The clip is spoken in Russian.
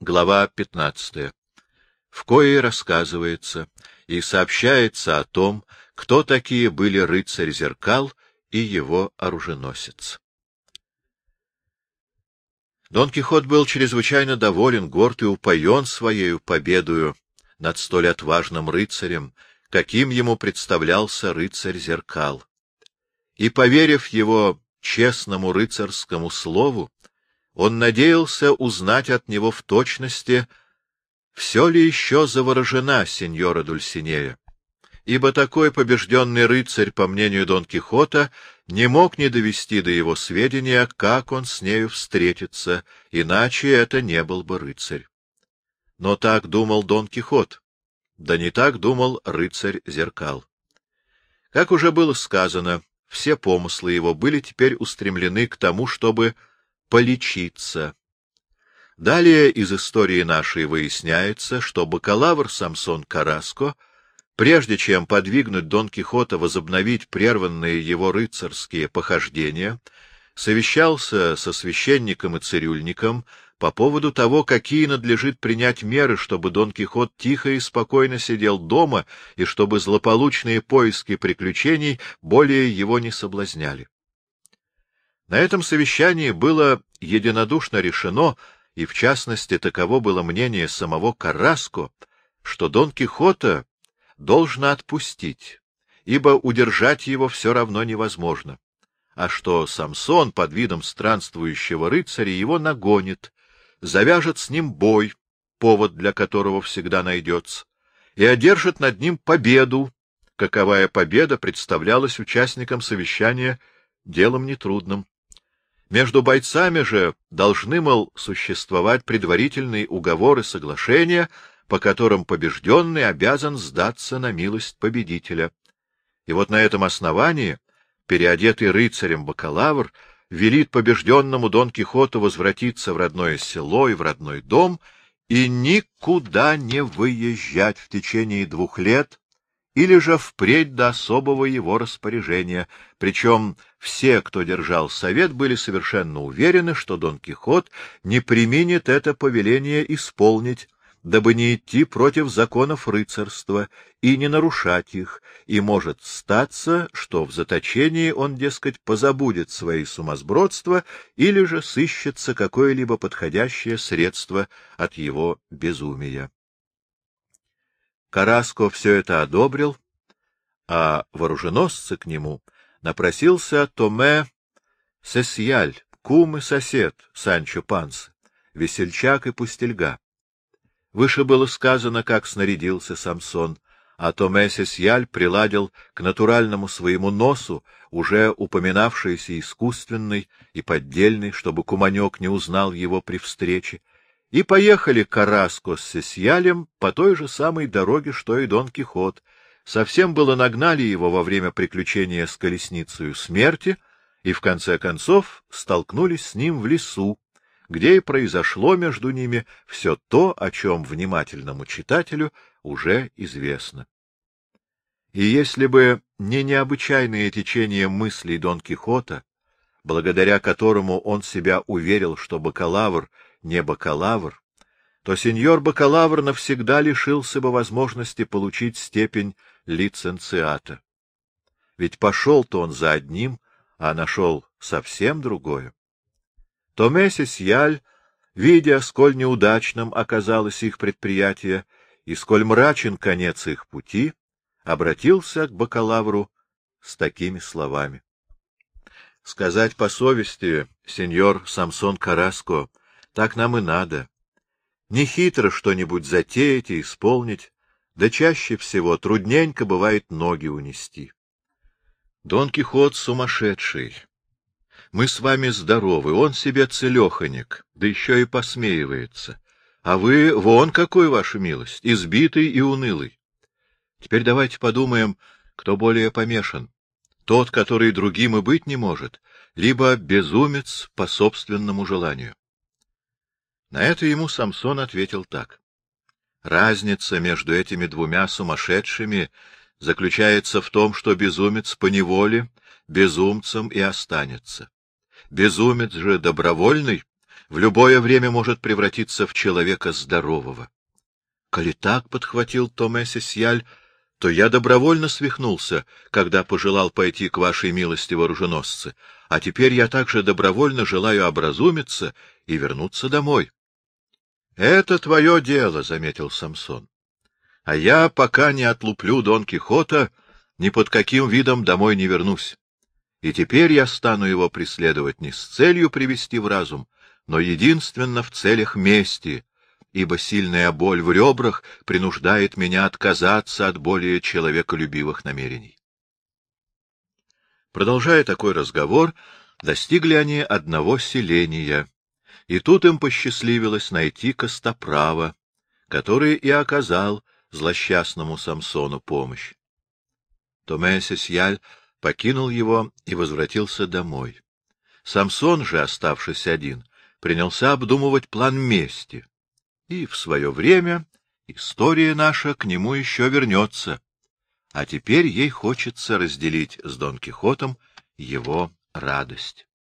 глава 15, в коей рассказывается и сообщается о том, кто такие были рыцарь Зеркал и его оруженосец. Дон Кихот был чрезвычайно доволен, горд и упоен своею победою над столь отважным рыцарем, каким ему представлялся рыцарь Зеркал. И, поверив его честному рыцарскому слову, он надеялся узнать от него в точности, все ли еще заворожена сеньора Дульсинея, ибо такой побежденный рыцарь, по мнению Дон Кихота, не мог не довести до его сведения, как он с нею встретится, иначе это не был бы рыцарь. Но так думал Дон Кихот, да не так думал рыцарь Зеркал. Как уже было сказано, все помыслы его были теперь устремлены к тому, чтобы полечиться. Далее из истории нашей выясняется, что бакалавр Самсон Караско, прежде чем подвигнуть Дон Кихота возобновить прерванные его рыцарские похождения, совещался со священником и цирюльником по поводу того, какие надлежит принять меры, чтобы Дон Кихот тихо и спокойно сидел дома и чтобы злополучные поиски приключений более его не соблазняли. На этом совещании было единодушно решено, и в частности таково было мнение самого Караско, что Дон Кихота должно отпустить, ибо удержать его все равно невозможно, а что Самсон под видом странствующего рыцаря его нагонит, завяжет с ним бой, повод для которого всегда найдется, и одержит над ним победу, каковая победа представлялась участникам совещания делом нетрудным. Между бойцами же должны, мол, существовать предварительные уговоры соглашения, по которым побежденный обязан сдаться на милость победителя. И вот на этом основании переодетый рыцарем бакалавр велит побежденному Дон Кихоту возвратиться в родное село и в родной дом и никуда не выезжать в течение двух лет или же впредь до особого его распоряжения, причем все, кто держал совет, были совершенно уверены, что Дон Кихот не применит это повеление исполнить, дабы не идти против законов рыцарства и не нарушать их, и может статься, что в заточении он, дескать, позабудет свои сумасбродства или же сыщется какое-либо подходящее средство от его безумия. Караско все это одобрил, а вооруженосцы к нему напросился Томе Сесьяль, кум и сосед Санчо Панс, весельчак и пустельга. Выше было сказано, как снарядился Самсон, а Томе Сесьяль приладил к натуральному своему носу уже упоминавшийся искусственный и поддельный, чтобы куманек не узнал его при встрече, и поехали Караско с Сесьялем по той же самой дороге, что и Дон Кихот. Совсем было нагнали его во время приключения с колесницей смерти, и в конце концов столкнулись с ним в лесу, где и произошло между ними все то, о чем внимательному читателю уже известно. И если бы не необычайное течение мыслей Дон Кихота, благодаря которому он себя уверил, что бакалавр — не бакалавр, то сеньор бакалавр навсегда лишился бы возможности получить степень лиценциата. Ведь пошел-то он за одним, а нашел совсем другое. То месяц Яль, видя, сколь неудачным оказалось их предприятие и сколь мрачен конец их пути, обратился к бакалавру с такими словами. — Сказать по совести, сеньор Самсон Караско, так нам и надо. Не хитро что-нибудь затеять и исполнить, да чаще всего трудненько бывает ноги унести. Дон Кихот сумасшедший. Мы с вами здоровы, он себе целеханик, да еще и посмеивается. А вы, вон какой ваша милость, избитый и унылый. Теперь давайте подумаем, кто более помешан. Тот, который другим и быть не может, либо безумец по собственному желанию. На это ему Самсон ответил так. Разница между этими двумя сумасшедшими заключается в том, что безумец по неволе безумцем и останется. Безумец же добровольный в любое время может превратиться в человека здорового. Коли так подхватил Томе Сесьяль, то я добровольно свихнулся, когда пожелал пойти к вашей милости вооруженосцы, а теперь я также добровольно желаю образумиться и вернуться домой. — Это твое дело, — заметил Самсон. — А я, пока не отлуплю Дон Кихота, ни под каким видом домой не вернусь. И теперь я стану его преследовать не с целью привести в разум, но единственно в целях мести, ибо сильная боль в ребрах принуждает меня отказаться от более человеколюбивых намерений. Продолжая такой разговор, достигли они одного селения, и тут им посчастливилось найти Костоправа, который и оказал злосчастному Самсону помощь. Томе Сесьяль покинул его и возвратился домой. Самсон же, оставшись один, принялся обдумывать план мести — и в свое время история наша к нему еще вернется, а теперь ей хочется разделить с Дон Кихотом его радость.